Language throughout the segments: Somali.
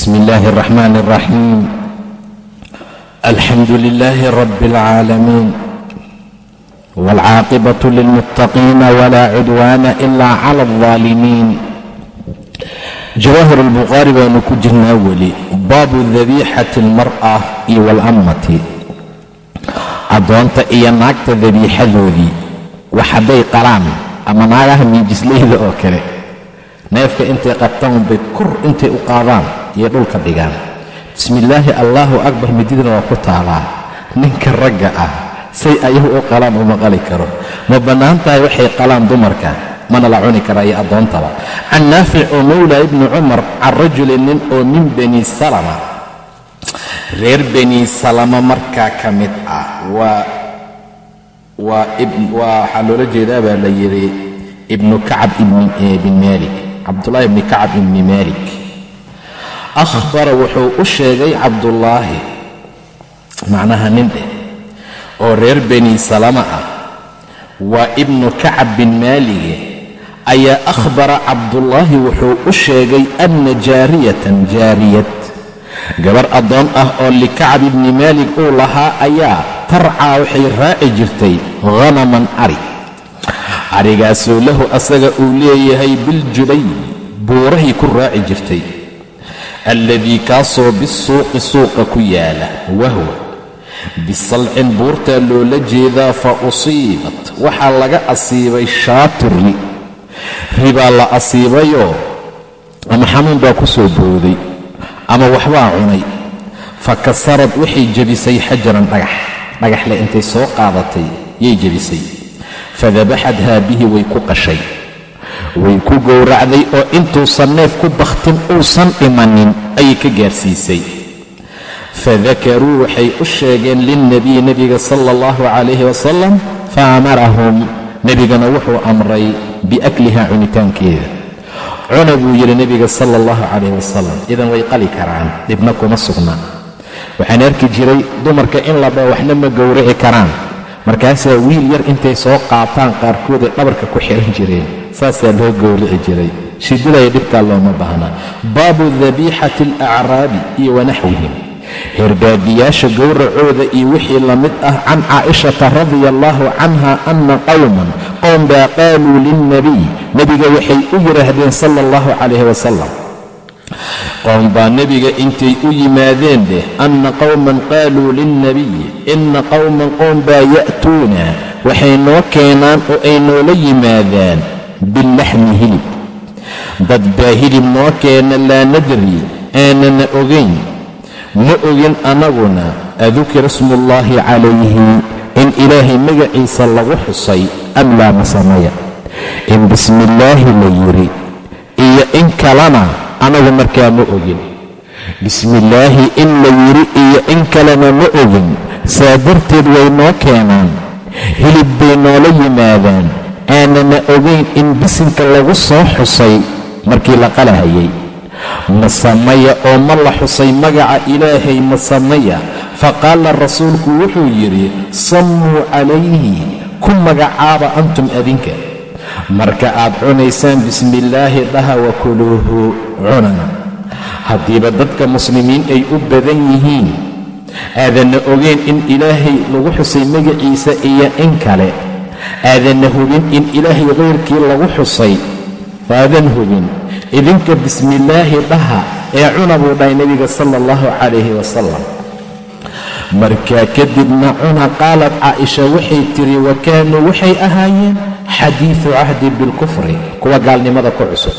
بسم الله الرحمن الرحيم الحمد لله رب العالمين والعاقبة للمتقين ولا عدوان إلا على الظالمين jawaahir albukhaari baanu ku jirnaa weli baabu dabiixati almar'a iyo waalammati addoonta iyo naagta dabiixadoodii wax hadday qalaan ama naagaha miijislayda oo kale neefka intay qabtaan bay kor intay u qaadaan iyo dhulka dhigaan. Bismillaahi allaahu akbar mididna waa ku taalaa. Ninka ragga ah say ayagu u qalaan uma qali karo. Ma bannaan tahay waxay qalaan dumarka? Mana la cuni karaa iyo addoontaba can naafic oo mawla ibni cumar can rajulin nin oo min bani salama. Reer bani salama markaa ka mid ah. Waa waa waxaa loola jeedaa baa la yidhi ibnu kacab bin maalik. Cabdullaahi ibni kacab ibni maalik akhbara wuxuu u sheegay cabdullaahi macnaha nin dheh oo reer bani salama ah. Waa ibnu kacab bin maalige ayaa akhbara cabdullaahi wuxuu u sheegay anna jaariyatan jaariyad. Gabar addoon ah oo likacab ibni maalik uu lahaa ayaa tarcaa waxay raaci jirtay hanaman ari. Arigaasoo lahu asaga uu leeyahay biljubay buurahay ku raaci jirtay alladii kaasoo bisuuqi suuqa ku yaalla wahwa bisalcin buurtaa loola jeedaa fa usiibat waxaa laga asiibay shaaturri ribaa la asiibayoo ama xanuun baa ku soo booday ama waxbaa cunay. Fa kasarad waxay jebisay xajaran dhagax. Dhagaxle intay soo qaadatay yay jebisay. Fadabaxadhaa bihi way ku qashay way ku gowracday oo intuusan neef ku bakhtin uusan dhimanin ayay ka gaarsiisay. Fadakaruu waxay u sheegeen lilnabiyi nebiga sala allahu calayhi wasalam fa amarahum nebigana wuxuu amray biakliha cunitaankeeda. Cuna buu yidhi nebiga sala allahu calayh wasalam idan way qali karaan dhibna kuma sugna. Waxaan arki jiray dumarka in la dhao waxna ma gowrici karaan. Markaasaa wiil yar intay soo qaataan qaarkooday dhabarka ku xiran jireen saasaa loo gowrici jiray. Shiddadaya dhibkaa looma baahna. Baabu dabiixati alacraabi iyo wanaxwihim herbaadiyaasha gowracooda iyo wixii la mid ah can caa'ishata radia allaahu canha anna qowman qowm baa qaaluu lilnabiy nebiga waxay u yidhaahdeen sala allahu calayhi wasalam qowm baa nebiga intay u yimaadeen dheh anna qowman qaaluu lilnabiyi inna qowman qowm baa ya'tuuna. Waxay noo keenaan oo ay noola yimaadaan bilaxmi hilib dad baa hilib noo keena laa nadri aanana ogayn ma ogin annaguna adukira smuullaahi calayhi in ilaahay magaciisa lagu xusay am laa masamaya in bismillaahi la yidhi iyo in kalena anagu markaa ma ogin bismillaahi in la yidhi iyo in kalena ma ogin saa darteed way noo keenaan hilib bay noola yimaadaan aanana ogayn in bisinka lagu soo xusay markii la qalahayay. Masamaya oo ma la xusay magaca ilaahay masamaya faqaala rasuulku wuxuu yidhi sammuu calayhi ku magacaaba antum adinka. Marka aad cunaysaan bismillaahi dhaha wakuluuhu cunana. Haddiiba dadka muslimiin ay u badan yihiin. Aadanna ogeyn in ilaahay lagu xusay magaciisa iyo in kale aadanna hubin in ilaahay kayrkii lagu xusay aadan hubin idinka bismillaahi dhaha ee cuna buu dhahay nebiga sala allahu calayhi wasalam markaa kadibna cuna qaalad caaisha waxay tiri wa kaanuu waxay ahaayeen xadiidu cahdi bilkufri kuwa gaalnimada ku cusub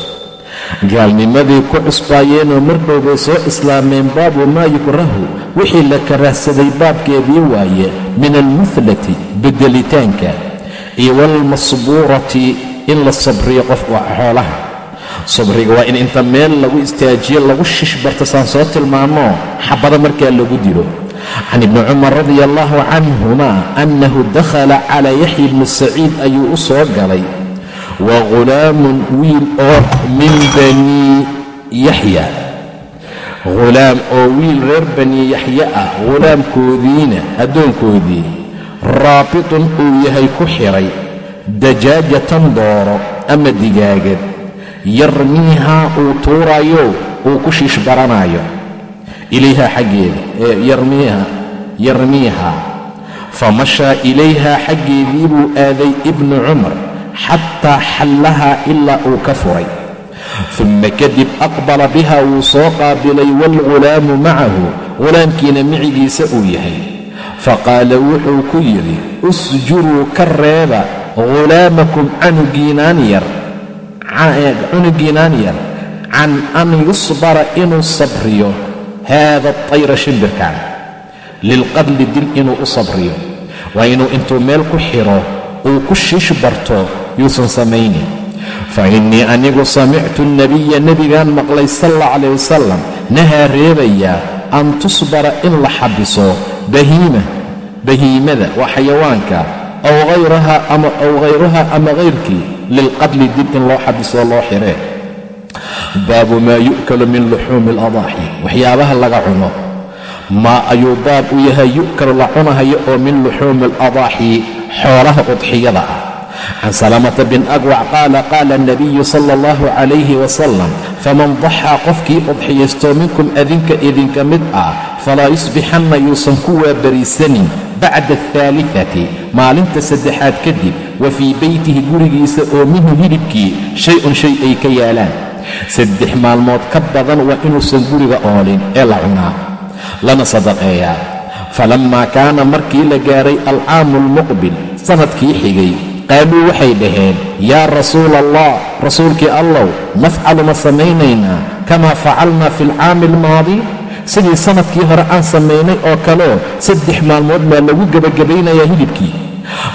gaalnimadii ku cusbaayeenoo mar dhow soo islaameen baabu maa yukrahu wixii la karahsaday baabkeedii waaye min almuhlati bedelitaanka iyo waalmasbuurati in la sabriyo qof xoolaha. Sabriga waa in inta meel lagu istaajiyo lagu shishbarto saan soo tilmaamo xabada markaa lagu dilo. Can ibni cumar radia allahu canhuma annahu dakhala calaa yaxya bni saciid ayuu u soo galay. Wa ghulaamun wiil oo min banii yaxya ghulaam oo wiil reer banii yaxya ah ghulaamkoodiina addoonkoodii raabitun uu yahay ku xiray dajaajatan dooro ama digaagad yarmiihaa uu tuurayo uu ku shiish baranaayo. Ilayha xaggeeda ee yarmiiha yarmiiha famashaa ilayha xaggeedii buu aaday ibnu cumar xataa xallahaa ilaa uu ka furay. Uma kadib aqbala biha wuu soo qaabilay waalghulaamu macahu ghulaamkiina micigiisa uu yahay faqaala wuxuu ku yidhi usjuruu ka reeba ghulaamakum canugiinaan yar can an yusbara inuu sabriyo haada atayra shimbirkan lilqadli dil inuu u sabriyo waa inuu intuu meel ku xidho uu ku shiish barto yuusan samaynin. Fa innii anigu samictu nebiya nebigaan maqlay sal alla calayh wasalam nahaa reebayaa an tusbara in la xabiso bahiima. Bahiimada waa xayawaanka aw hayraha ama aw hayruha ama hayrkii lilqadli dib in loo xabisoo loo xiree baabu maa yu'kalu min luxuumi aladaaxi waxyaabaha laga cuno. Maa ayuu baab u yahay yu'kalu la cunahayo oo min luxuumi aladaaxi xoolaha udxiyada ah. Can salamata bin agwac qaala qaala anabiyu sala allahu calayhi wasalam faman daxaa qofkii udxiyaystoo minkum adinka idinka mid ah falaa yusbixanna yuusan ku waabariisanin bacda alhaalifati maalinta saddexaad kadib wa fii beytihi gurigiisa oo minhu hilibkii shay-un shay ay ka yaalaan saddex maalmood ka badan waa inuusan guriga oolin ee la cunaa lana sadaqeeyaa falammaa kaana markii la gaaray alcaamu almuqbil sannadkii xigay qaaluu waxay dhaheen yaa rasuula allah rasuulkii allow nafcalu ma samaynaynaa kamaa facalnaa fi alcaami almaadi sidii sannadkii hore aan samaynay oo kaleo saddex maalmood baa lagu gebagabaynayaa hilibkii.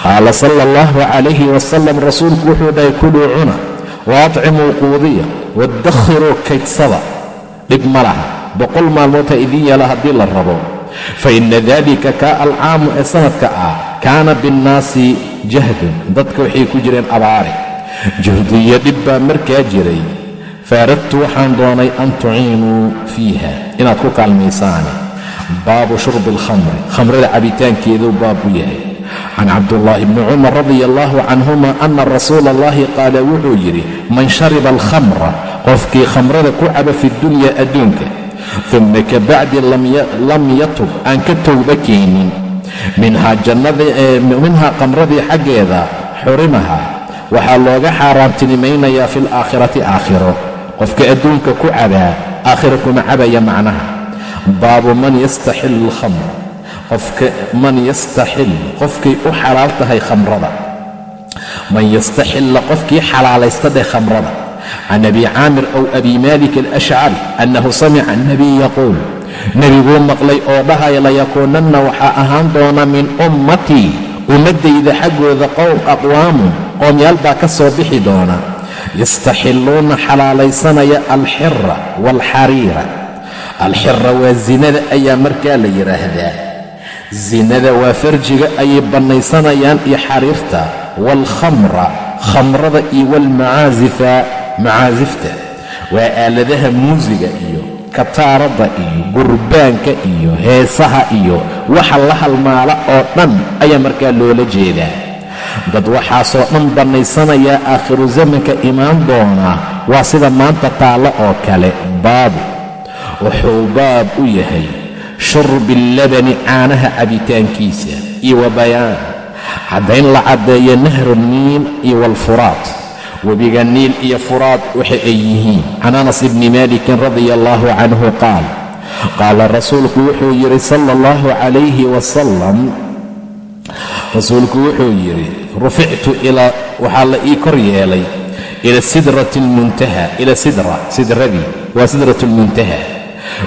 Qaala sala allahu calayhi wasalam rasuulku wuxuu dhahay kuluu cuna waatcimuu quudiya waadakhiruu kaydsada. Dhib ma laha boqol maalmood ha idiin yeela haddii la rabo. Fa inna daalika kaa alcaamu ee sannadka ah kaana binnaasi jahdun dadka waxay ku jireen abaare. Juhdiyo dhib baa markaa jiray faaradtu waxaan doonay an tuciinuu fiiha inaad ku kaalmaysaane baabu shurbi alkhamri khamrada cabitaankeeduu baab u yahay can cabdullaahi bni cumar radia allahu canhuma ana rasuula allahi qaala wuxuu yidhi man shariba alkhamra qofkii khamrada ku caba fi dunya adduunka uma kabacdi lam yatub aan ka towba keenin minhaa khamradii xaggeeda xurimaha waxaa looga xaaraantinimaynayaa fi alaakhirati aakhiro qofka adduunka ku cabaa aakhira kuma cabaya macnaha. Baabu man yastaxilu alkhamr qofka man yastaxil qofkay u xalaal tahay khamrada. Man yastaxilla qofkii xalaalaysta dheh khamrada. Can abi caamir ow abi malik alashcari annahu samica annabiy yaquul. Nebiguu maqlay oo dhahaya layakuunanna waxaa ahaan doona min ummatii ummaddayda xaggooda qowm aqwaamun qoomyaal baa ka soo bixi doona yastaxilluuna xalaalaysanaya alxira waalxariira alxira waa zinada ayaa markaa la yidhaahdaa zinada waa farjiga ayay bannaysanayaan iyo xariirta waalkhamra khamrada iyo waalmacaasifa macaasifta waa aaladaha muusiga iyo kataaradda iyo gurbaanka iyo heesaha iyo waxa la halmaala oo dhan ayaa markaa loola jeedaa dad waxaasoo dhan bannaysanayaa aakhiru zamanka imaan doonaa waa sida maanta taallo oo kale. Baabu wuxuu baab u yahay shurbi allabani caanaha cabitaankiisa iyo wa bayaan caddayn la caddeeyo nahru niil iyo waalfuraad webiga niil iyo furaad waxa ay yihiin. Can anas ibni malikin radia allahu canhu qaal qaala rasuulku wuxuu yidhi sala allahu calayhi wasalam rasuulku wuxuu yidhi rufictu ilaa waxaa la ii kor yeelay ila sidrati almuntaha ila sidra sidradii waa sidrat almuntaha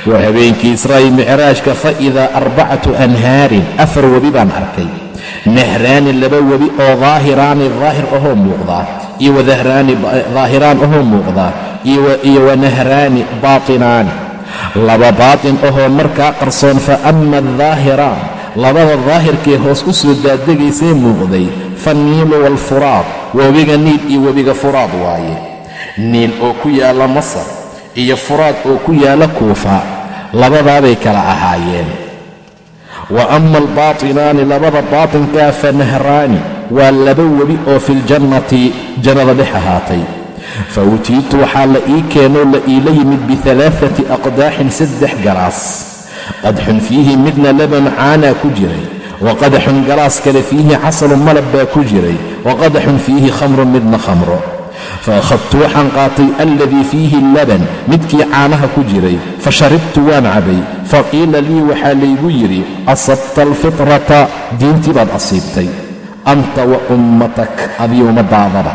waa habeenkii israa'i micraajka fa idaa arbacatu anhaarin afar webi baan arkay. Nahraani laba webi oo daahiraani daahir ahoo muuqdaa iyo wadahraani daahiraan ahoo muuqdaa iyo wanahraani baatinaani. Laba baatin ahoo markaa qarsoon fa ama adaahiraan labada daahirkee hoos u soo daaddegaysee muuqday fa niilu waalfuraad webiga niil iyo webiga furaad waaye. Niil oo ku yaalla masar iyo furaad oo ku yaalla kuufa labadaabay kala ahaayeen. Wa ama albaatinaani labada baatinkaa fa nahraani waa laba webi oo filjannati jannada dhex ahaatay. Fa utiitu waxaa la ii keenoo la iila yimid bialaaati aqdaaxin saddex galaas. Qadxun fiihi midna laban caanaa ku jiray wa qadaxun galaas kale fiihi casalu malab baa ku jiray wa qadaxun fiihi khamrun midna khamro fa akhadtu waxaan qaatay alladii fiihi laban midkii caanaha ku jiray fa sharibtu waan cabay fa qiila lii waxaa laygu yidhi asabta alfitrata diintii baad asiibtay anta wa ummatak adii ummadaadaba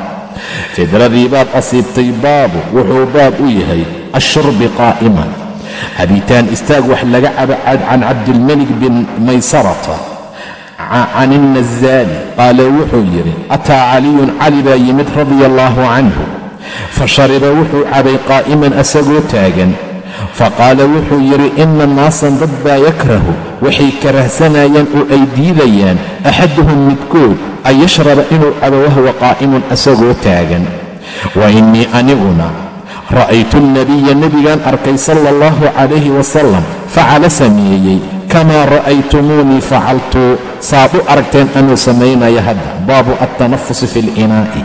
fidradii baad asiibtay baabu wuxuu baab u yahay ashurbi qaa'iman cabitaan istaag wax laga cabo can cabdilmelik bin maysarata can ilnazaali qaala wuxuu yidhi ataa caliyun cali baa yimid radia allaahu canhu. Fa shariba wuxuu cabay qaa'iman asagoo taagan. Faqaala wuxuu yidhi ina naasan dad baa yakrahu. Waxay karahsanayaan oo ay diidayaan axaduhum midkood an yashraba inuu cabo wahwa qaa'imun asagoo taagan. Wa innii aniguna ra'aytu alnabiya nebigaan arkay sala allahu calayhi wasalam facala sameeyey kamaa ra'aytumuunii facaltu saad u aragteen anuu samaynaya hadda baabu altanafusi fi اlinaa'i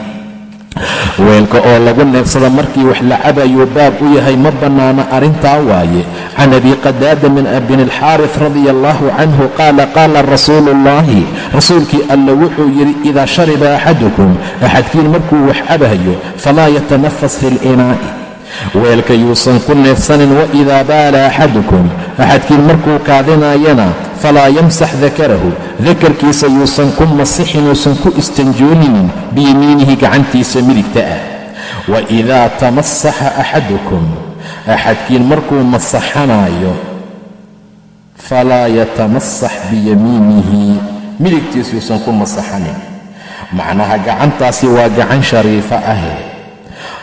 weelka oo lagu neefsada markii wax la cabayuu baab u yahay ma bannaana arrintaa waaye can abi qadaada min bin alxaaris radia allahu canhu qaala qaala rasuulu ullaahi rasuulkii alla wuxuu yidhi idaa shariba axadukum axadkiin markuu wax cabayo falaa yatanafas fi اlinaa'i weelka yuusan ku neefsanin waidaa baala axadukum. Axadkiin markuu kaadinaayana falaa yamsax dakarahu. Dakarkiisa yuusan ku masixin uusan ku istanjooninin biyamiinihi gacantiisa midigta ah. Waidaa tamasaxa axadukum. Axadkiin markuu masaxanaayo falaa yatamasax biyamiinihi. Midigtiisa yuusan ku masaxanin. Macnaha gacantaasi waa gacan shariifo ahe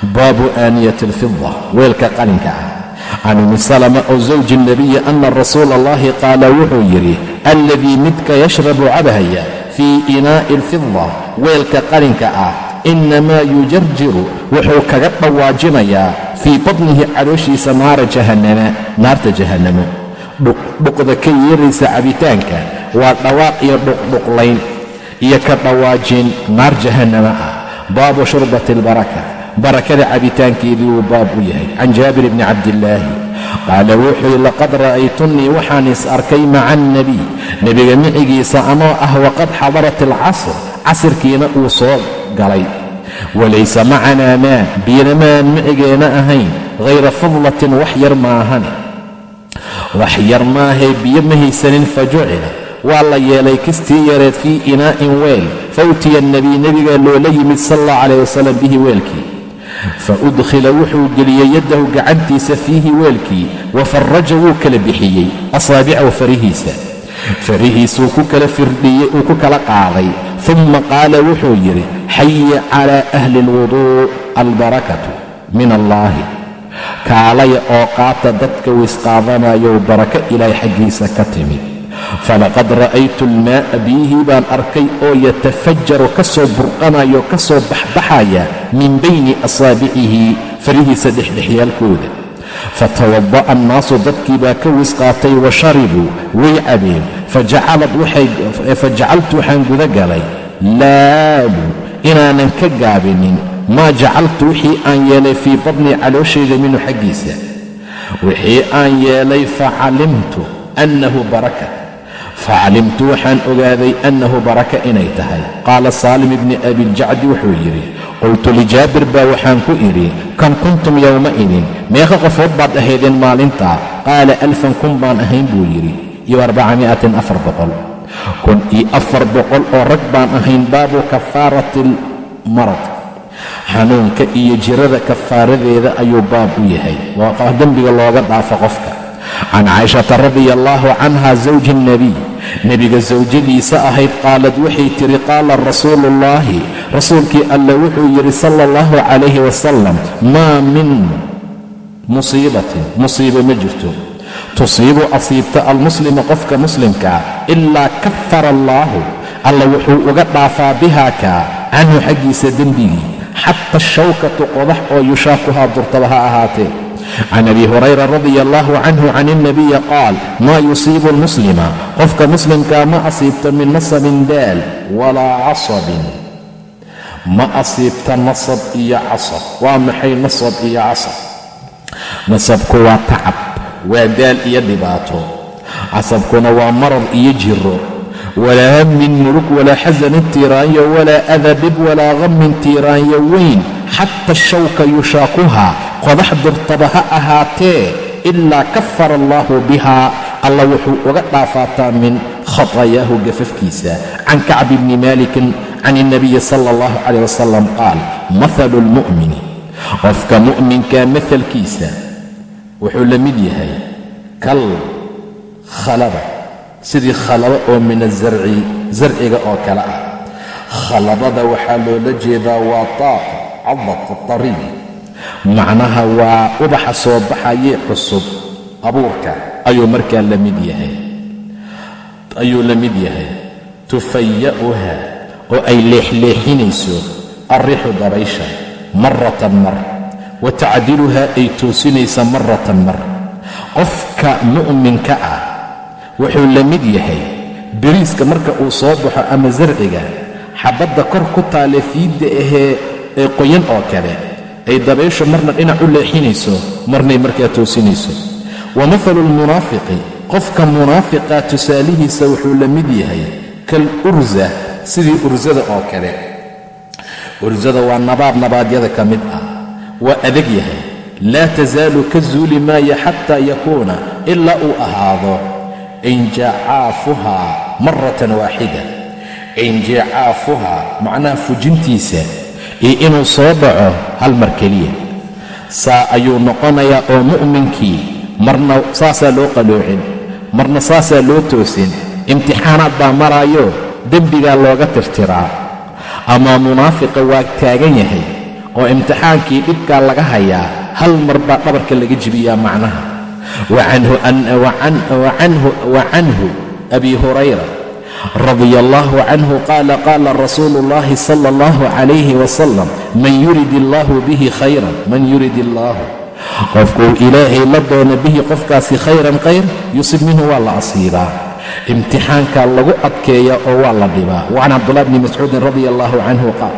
baabu aaniyati alfida weelka qalinka ah can ummi salama oo zawji nabiyi ana rasuula allahi qaala wuxuu yidhi alladii midka yashrabu cabhaya fii inaa'i alfida weelka qalinka ah innamaa yujarjiru wuxuu kaga dhawaajinayaa fii badnihi calooshiisa naara jahannama naarta jahannamo dhuqdhuqda ka yeeraysa cabitaanka waa dhawaaq iyo dhuqdhuqlayn iyo ka dhawaajin naar jahannama ah baabu shurbati albaraka barakada cabitaankeedii wuu baab u yahay. Can jaabir bni cabdillaahi qaala wuxuu yidhi laqad ra'aytunii waxaan is arkay maca alnebiy nebiga micigiisa anoo ah waqad xadarat alcasr casirkiina uu soo galay. Walaysa macanaa maa biyana maan micigeena ahayn hayra fadlatin wax yar maahane wax yar maahee biyo ma haysanin fa jucila. Waa la yeelay kistii yareed fii inaa'in weel. Fa utiya nebigaa loola yimid sal allah calayh wasalam bihi weelkii fa udkhila wuxuu geliyey yaddahu gacantiisa fiihi weelkii wa faraja wuu kala bixiyey asaabicahu farihiisa farihiisuu ku kala firdhiyey uu ku kala qaaday uma qaala wuxuu yidhi xaya calaa ahli alwuduu albarakatu min allaahi kaalaya oo qaata dadka waysqaadanayow barako ilaahay xaggiisa ka timid falaqad ra'aytu almaa'a biyihii baan arkay oo yatafajaru ka soo burqanayo ka baxbaxaya min bayni asaabicihi farihiisa dhexdhexyaalkooda fatawada'a annaasu dadkii baa ka wisqaatay wa sharibuu way cabeen fajacaltu waxaan guda galay laabu inaanan ka gaabinin maa jacaltu wixii aan yeelay fii badnii calooshayda minhu xaggiisa wixii aan yeelay facalimtu annahu baraka facalimtu waxaan ogaaday annahu baraka inay tahay qaala saalim ibni abiljacdi wuxuu yidhi qultu lijaabir baa waxaan ku idhi kam kuntum yowmaidin meeqa qofood baad ahaydeen maalintaa qaala alfan kun baan ahayn buu yidhi iyo arbacami'atin afar boqol kun iyo afar boqol oo rag baan ahayn baabu kafaarati almarad xanuunka iyo jirada kafaaradeeda ayuu baab u yahay waa dembiga looga dhaafo qofka can caaishata radia allaahu canha zawji alnebiy nebiga sawjadiisa ahayd qaalad waxay tidhi qaala rasuulu ullaahi rasuulkii alla wuxuu yidhi sala allahu calayhi wasalam maa min musiibatin musiibo ma jirto. Tusiibu asiibta almuslima qofka muslimkaa ilaa kafara allaahu. Alla wuxuu uga dhaafaa bihaa kaa canhu xaggiisa dembigii xata shawkatu qodax oo yushaakuhaa durtaba ha ahaatee can abi hurayra radia allahu canhu can ilnabiyi qaal maa yusiibu almuslima qofka muslimkaa ma asiibto min nasabin daal walaa casabin ma asiibta nasab iyo casab waa maxay nasab iyo casab nasabku waa tacab waa daal iyo dhibaato casabkuna waa marad iyo jiro walaa hammin murug walaa xasanin tiiraanyo walaa ada dhib walaa hammin tiiraanyo weyn xata shawka yushaakuhaa qodax dirtaba ha ahaatee ilaa kafara allaahu bihaa alla wuxuu uga dhaafaataa min khatayaahu gafafkiisa can kacbi bni maalikin can ilnabiyi sala allahu calayh wasalam qaal mahalu lmu'mini qofka mu'minka mahalkiisa wuxuu la mid yahay kal khalaba sidii khalaba oo min azarci zarciga oo kale ah khalabada waxaa loola jeedaa waa taaq macnaha waa ubaxa soo baxayee cusub. Abuurka ayuu markaa la mid yahay. Ayuu la mid yahay. Tufaya'uha oo ay leexleexinayso arriixu dabaysha maratan mar. Wa tacdiluha ay toosinaysa maratan mar. Qofka mu'minka ah wuxuu la mid yahay. Beriiska marka uu soo baxo ama sarciga xabadda kor ku taale fiidda ahee ee qoyan oo kale. Ay dabayshu marna dhinac u leexinayso marnay markaa toosinayso. Wa mahalu almunaafiqi qofka munaafiqa tusaalihiisa wuxuu la mid yahay kal ursa sidii ursada oo kale. Ursada waa nabaad nabaadyada ka mid ah waa adag yahay. Laa tasaalu ka zuuli maayo xataa yakuuna ilaa uu ahaado. Injacaafuhaa maratan waaxida. Injicaafuhaa macnaha fujintiisa iyo inuu soo dhaco hal mar keliya. Saa ayuu noqonayaa oo mu'minkii marna saasaa loo qaloocin marna saasaa loo toosin. Imtixaanaad baa maraayo dembigaa looga tirtiraa. Ama munaafiqa waa taagan yahay oo imtixaankii dhibkaa laga hayaa hal mar baa dhabarka laga jibiyaa macnaha. Wa canhu abi hurayra radia allahu canhu qaala qaala rasuulu اllahi sala اllahu calayhi wasalam man yurid illaahu bihi khayran man yurid illaahu qofkuu ilaahay la doono bihi qofkaasi khayran khayr yusib minhu waa la asiibaa imtixaankaa lagu adkeeya oo waa la dhibaa wacan cabdullahi bni mascuudin radia allahu canhu qaal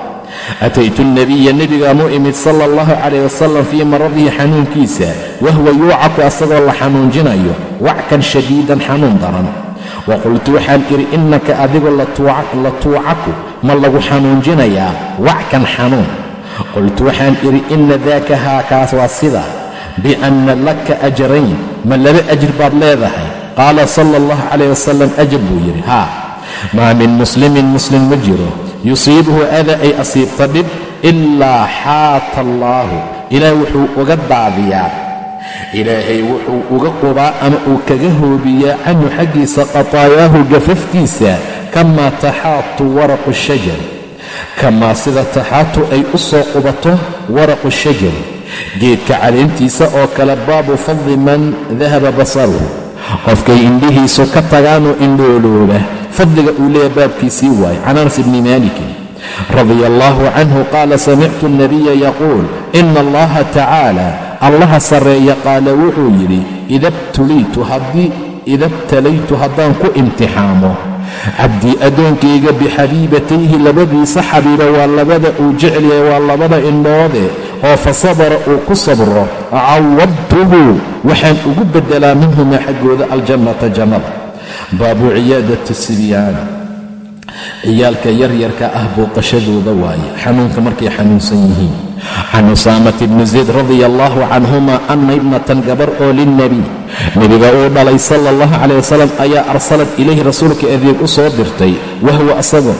ataytu alnabiya nebigaanu imid sala allahu calayh wasalam fii maradihi xanuunkiisa wahuwa yuucaku asagoo la xanuunjinayo wackan shadiidan xanuun daran wa qultu waxaan idhi innaka adigu la tuucaku ma lagu xanuunjinayaa? Wackan xanuun. Qultu waxaan idhi inna daaka haakaas waa sida bianna laka ajrayn ma laba ajir baad leedahay? Qaala sala allahu calayh wasalam ajab buu yidhi haa maa min muslimin muslim ma jiro yusiibuhu ada ay asiibta dhib ilaa xaata allaahu. Ilaah wuxuu uga daadiyaa ilaahay wuxuu uga qubaa ama uu kaga hoobiyaa canhu xaggiisa qataayaahu gafaftiisa kamaa taxaatu waraqu shajari kamaa sida taxaatu ay u soo qubato waraqu shajari geedka caleentiisa oo kale baabu fadli man dahaba basaruhu qofkay indhihiisu ka tagaanoo indhoolooba fadliga uu leeya baabkiisii waaye can anas ibni maalikin radia allaahu canhu qaala samictu alnabiya yaquul ina allaha tacaala allaha sarreeya qaala wuxuu yidhi ida btuliitu haddii ida btalaytu haddaan ku imtixaamo cabdii addoonkayga bixabiibatayhi labadiisa xabiiba waa labada uu jecelyahay waa labada indhoode oo fa sabara uu ku sabro cawadtuhu waxaan ugu beddelaa minhumaa xaggooda aljannata jannada. Baabu ciyaadati sibyaana ciyaalka yaryarka ah booqashadooda waaye xanuunka markay xanuunsan yihiin can usaamata bni zayd radia allahu canhuma ana ibnatan gabar oo lilnebiy nebiga uu dhalay sala allahu calayh wasalam ayaa arsalad ilayhi rasuulka adeeg u soo dirtay wahwa asagoo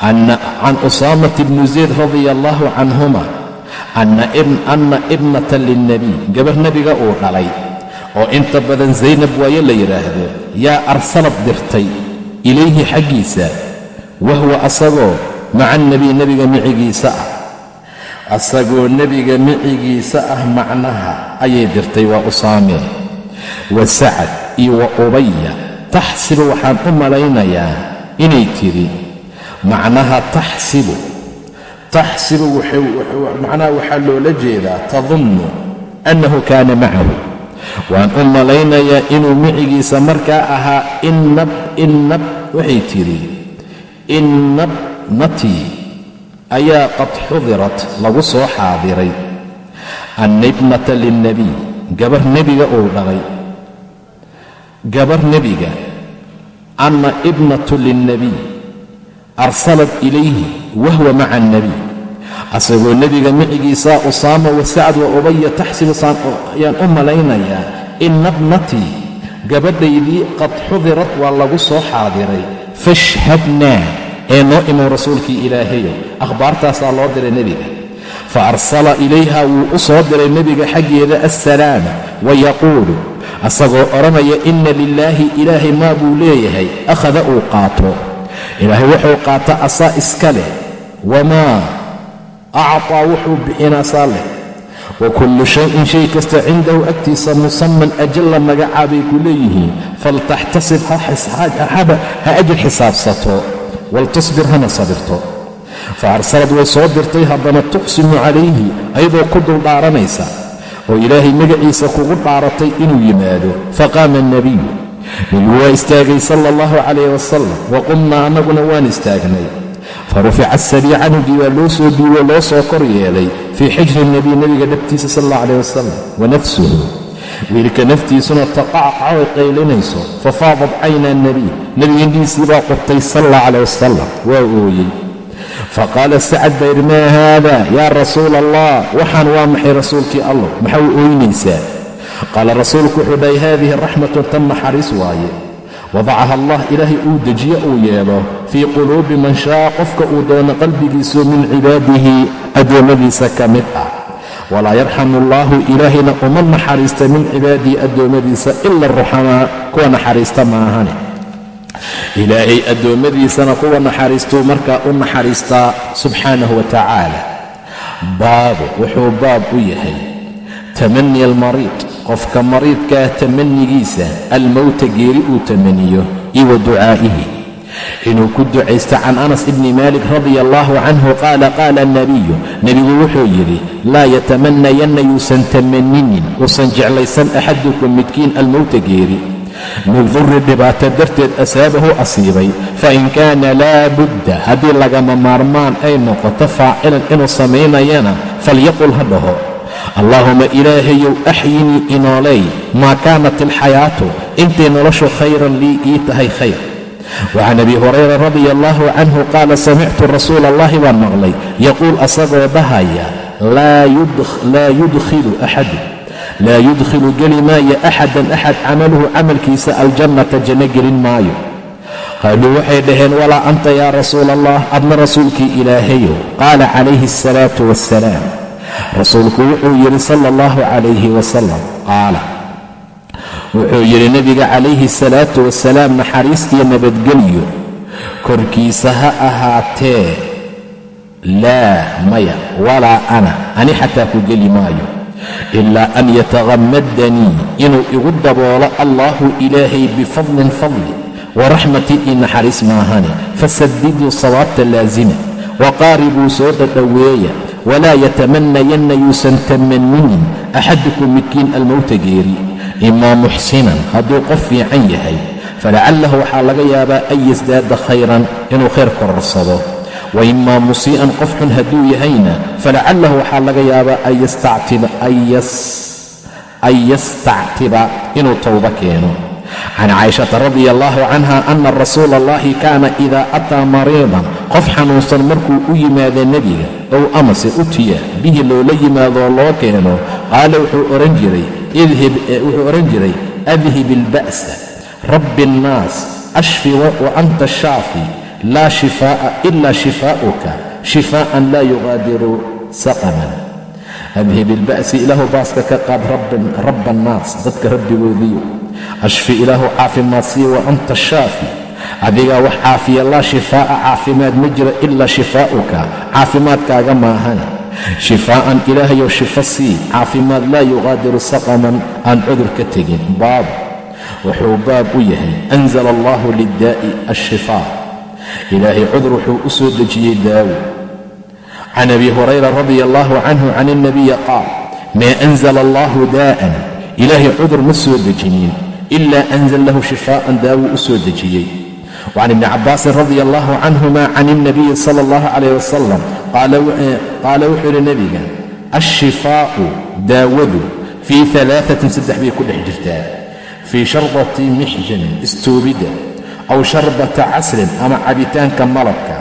can usaamata bni zayd radia allahu canhuma ana ibnatan lilnebiy gabar nebiga uu dhalay oo inta badan zaynab waayo la yidhaahdo yaa arsalad dirtay ilayhi xaggiisa wahwa asagoo maca nebiy nebiga micigiisa ah asagoo nebiga micigiisa ah macnaha ayay dirtay waa usaame wa sacad iyo wa ubaya. Taxsibu waxaan u malaynayaa inay tidhi macnaha taxsibu. Taxsibu macnaha waxaa loola jeedaa tadunnu annahu kaana macahu. Waan u malaynayaa inuu micigiisa markaa ahaa innab innab waxay tidhi innabnatii ayaa qad xudirat lagu soo xaadiray. Anna ibnata lilnebiy gabar nebiga uu dhalay gabar nebiga anna ibnatu lilnebiy arsalat ilayhi wahwa maca alnebiy asagoo nebiga micigiisaa usaama wa sacad wa ubaya taxsibusaan ayaan u malaynayaa inna bnatii gabadhaydii qad xudirat waa lagu soo xaadiray. Fashhadnaa ee noo imow rasuulkii ilaahayo akhbaartaasaa loo diray nebiga. Fa arsala ilayha wuu u soo diray nebiga xaggeeda assalaama wa yaquulu. Asagoo odhanaya inna lilaahi ilaahay maa buu leeyahay? Akhada uu qaato. Ilaahay wuxuu qaata asaa iska leh. Wamaa actaa wuxuu bixinaasaa leh. Wa kullu shayin shay kasta cindahu agtiisa musaman ajal la magacaabay ku leeyihiin. Faltaxtasib ha ajir xisaabsato waltasbir hana sabirto. Fa arsalad way soo dirtay haddana tuqsimu calayhi ayadoo ku dul dhaaranaysa oo ilaahay magaciisa kugu dhaaratay inuu yimaado. Faqaama alnebiyu nebigu waa istaagay sala allahu calayh wasalam wa qumnaa annaguna waan istaagnay. Farufica asabii canugii baa loo soo dhiibo loo soo kor yeelay fii xijri nebiy nebiga dhabtiisa sal allah calayh wasalam wa nafsuhu wiilka naftiisuna taqacqac ay qaylinayso fafaadat cayna nebiy nebiga indhihiisii baa qubtay sal allah calayh wasalam waa ooyey. Faqaala sacad yidhi maa haada yaa rasuula allah waxaan waa maxay rasuulkii allah maxaa u ooynaysaa qaala rasuulku wuxuu dhahay haadihi raxmatun tan naxariis waaye. Wadacaha allah ilaahay uu dejiyo uu yeelo. Fii quluubi man shaa qofka uu doono qalbigiisu min cibaadihi addoommadiisa ka mid ah walaa yarxamu allaahu ilaahayna uma naxariista min cibaadihi addoommadiisa ila aruxamaa kuwa naxariista maahane ilaahay addoommadiisana kuwa naxariistuu markaa u naxariistaa subxaanahu wa tacaala. Baabu wuxuu baab u yahay. Tamani almariid qofka mariidkaa tamanigiisa almowta geeri uu tamaniyo iyo wa ducaa'ihi inuu ku ducaysto can anas ibni maalik radia allahu canhu qaala qaala alnabiyu nebigu wuxuu yidhi laa yatamanayanna yuusan tamaninin uusan jeclaysan axadukum midkiin almowta geeri. Min durri dhibaato darteed asaabahu asiibay fain kaana laa budda haddii lagama maarmaan ay noqoto faacilan inuu samaynayana falyaqul ha dhaho. Allaahuma ilaahayow axyinii inooley maa kaanat alxayaatu intay noloshu khayran lii ii tahay khayr wacan abi hurayra radia allahu canhu qaala samictu rasuula allahi baan maqlay yaquul asagoo dhahaya laa yudkhilu axadu laa yudkhilu geli maayo axadan axad camaluhu camalkiisa aljannata janno gelin maayo qaaluu waxay dhaheen walaa anta yaa rasuula allah adna rasuulkii ilaahayow qaala calayhi asalaatu wassalaam rasuulku wuxuu yidhi sala allahu calayhi wasalam qaala wuxuu yidhi nebiga calayhi asalaatu wasalaam naxariistiyo nabadgelyo korkiisa ha ahaatee laa maya walaa ana ani xataa ku geli maayo ilaa an yataqammadanii inuu igu daboolo allaahu ilaahay bifadlin fadli waraxmatii io naxariis maahane fasadiduu sawaabta laasima waqaaribuu soo dhadhoweeya walaa yatamanayanna yuusan tamaninin axadukum midkiin almowta geeri imaa muxsinan hadduu qof fiican yahay falacalahu waxaa laga yaabaa an yasdaada khayran inuu khayr kororsado wa imaa musii'an qof xun hadduu yahayna falacalahu waxaa laga yaabaa an yastactiba inuu towbo keeno can caishata radia allahu canha ana rasuula allahi kaana idaa ataa mariidan qof xanuunsan markuu u yimaado nebiga ow amase utiya bihi loola yimaadoo loo keeno qaala wuxuu odhan jiray wuxuu odhan jiray adhib ilba'sa rabbi annaas ashfi wa anta shaafi laa shifaa'a ila shifaa'uka shifaa'an laa yuqaadiru saqaman. Adhib ilba'si ilaahu baaska ka qaad rabba annaas dadka rabbigoodiyo ashfi ilaahu caafimaad sii wa anta shaafi adigaa wax caafiya laa shifaa'a caafimaad ma jiro ilaa shifaa'uka caafimaadkaaga maahane shifaa'an ilaahayow shifo sii caafimaad laa yuqaadiru saqaman aan cudur ka tegin. Baab. Wuxuu baab u yahay anzala allahu liddaa'i ashifaa ilaahay cudur wuxuu u soo dejiyey daawo. Can abi hurayra radia allahu canhu can ilnabiyi qaal maa anzala allahu daa'an? Ilaahay cudur ma soo dejinin ilaa anzal lahu shifaa'an daawo u soo dejiyey wacan ibni cabbaasin radia allahu canhuma can ilnabiyi sala allahu calayh wasalam qaala wuxuu yidhi nebiga ashifaa'u daawadu fii alaaatin saddex bay ku dhex jirtaa fii sharbati mixjanin istoobidda aw sharbata casrin ama cabitaanka malabka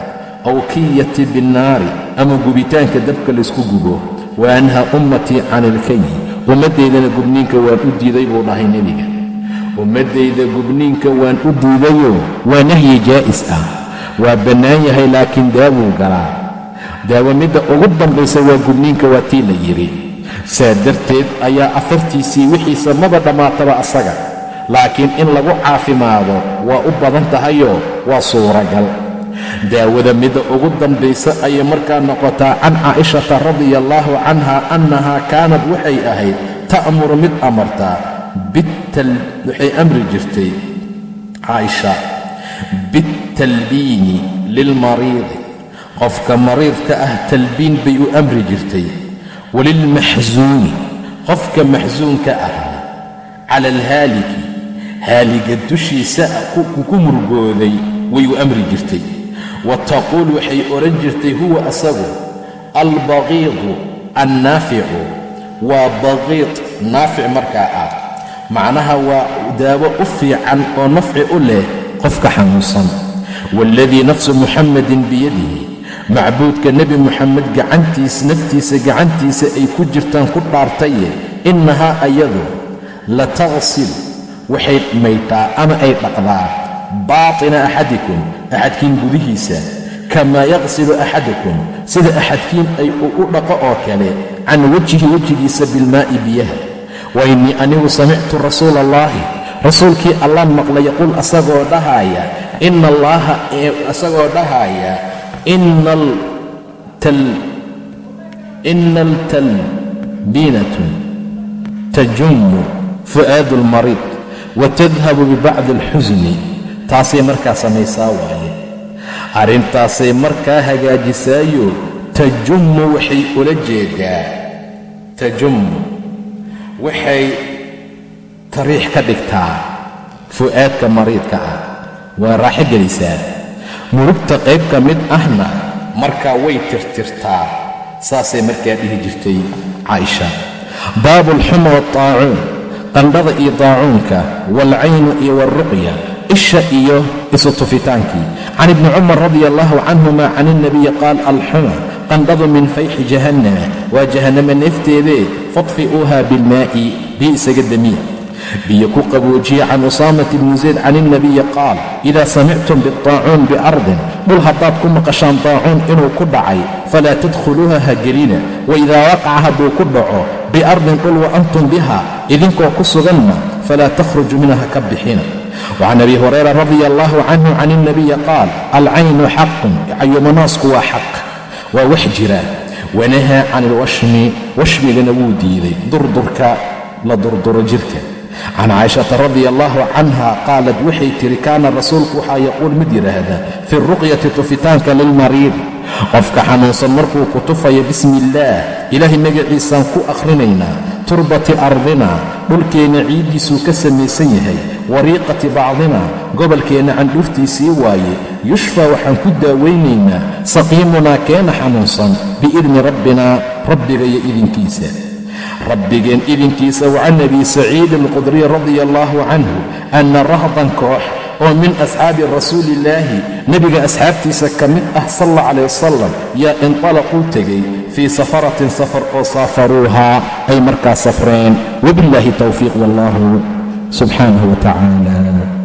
aw kiyati binnaari ama gubitaanka dabka laysku gubo wa anhaa ummatii can ilkayi ummaddaydana gubniinka waan u diiday buu dhahay nebiga ummaddayda gubniinka waan u diidayoo waa nahyi jaa'is ah. Waa bannaan yahay laakiin daawuu galaa. Daawo midda ugu dambaysa waa gubniinka waa tii la yidhi saa darteed ayaa afartiisii wixiisa maba dhammaataba asaga. Laakiin in lagu caafimaado waa u badan tahayoo waa suuragal. Daawada midda ugu dambaysa ayay markaa noqotaa can caa'ishata radia allaahu canha annahaa kaanad waxay ahayd ta'muru mid amartaa waxay amri jirtay caaisha bitalbiini lilmariidi qofka mariidka ah talbiin bay u amri jirtay walilmaxsuuni qofka maxsuunka ah cala alhaaliki haaliga dushiisa ku murgooday way u amri jirtay wa taquul waxay odhan jirtay huwa asagu albaqiidu annaaficu waa baqiid naafic markaa ah macnaha waa daawo u fiican oo nafci u leh qofka xanuunsan. Waaladii nafsu muxammadin biyadihi macbuudka nebi muxamed gacantiis naftiisa gacantiisa ay ku jirtaan ku dhaartaye innahaa ayadu la taqsil waxay maytaa ama ay dhaqdaa baatina axadikum axadkiin gudihiisa kamaa yaqsilu axadakum sida axadkiin ay u dhaqo oo kale can wajhi wejigiisa bilmaa'i biyaha wa innii anigu samictu rasuula allaahi rasuulkii allaan maqlay yaquul asagoo dhahaaya ina allaaha isagoo dhahaaya ina altalbiinatun tajummu fu'aadu almariid wa tadhabu bibacdi alxusni taasay markaa samaysaa waaye. Arrintaasay markaa hagaajisaayo tajummu waxay ula jeedaa. Tajummu waxay tariix ka dhigtaa fu'aadka mariidka ah. Waa raaxo gelisaa murugta qayb ka mid ahna markaa way tirtirtaa saasay markaa dhihi jirtay caaisha. Baabu alxuma waaltaacuun qandhada iyo daacuunka waalcaynu iyo waalruqya isha iyo isu tufitaankii can ibni cumar radia allahu canhuma can ilnabiyi qaal alxuma qandhadu min fayxi jahannama waa jahannama neefteedee fadfi'uuha bilmaa'i biyo isaga damiya biyo ku qaboojiya can usaamati bni zayd can ilnabiyi qaal idaa samictum biطaacuun biardin dhul haddaad ku maqashaan daacuun inuu ku dhacay falaa tadkhuluuha ha gelina waidaa waqaca hadduu ku dhaco biardin dhul wa antum biha idinkoo ku suganna falaa takhruju minha ha ka bixina wacan abi hurayra radia allahu canhu can ilnabiyi qaal alcaynu xaqun cayumanaasku waa xaq waa wax jira. Wanahaa can ilwashmi washmigana wuu diiday. Durdurka la durduro jirka. Can caaishata radia allahu canha qaalat waxay tihi kaana rasuulku waxaa yaquul mid yidhaahda fi ruqyati tufitaanka lilmariid qofka xanuunsan markuu ku tufayo bismi illaah ilaahay magaciisaan ku akhrinaynaa turbati ardina dhulkeenna ciiddiisuu ka samaysan yahay wariiqati bacdina gobolkeenna candhuuftiisii waaye yushfaa waxaan ku daawaynaynaa saqiimunaa keena xanuunsan biidni rabbina rabbiga iyo idinkiisa. Rabbigeen idinkiisa wacan abi saciid alqudriy radia allaahu canhu anna rahdan koox oo min asxaabi rasuuliillaahi nebiga asxaabtiisa ka mid ah sal alla calayh wasalam yaa intalaquu tegay fii safaratin safar oo saafaruuhaa ay markaa safreen. Wabillaahi towfiiq wallahu subxaanahu wa tacaala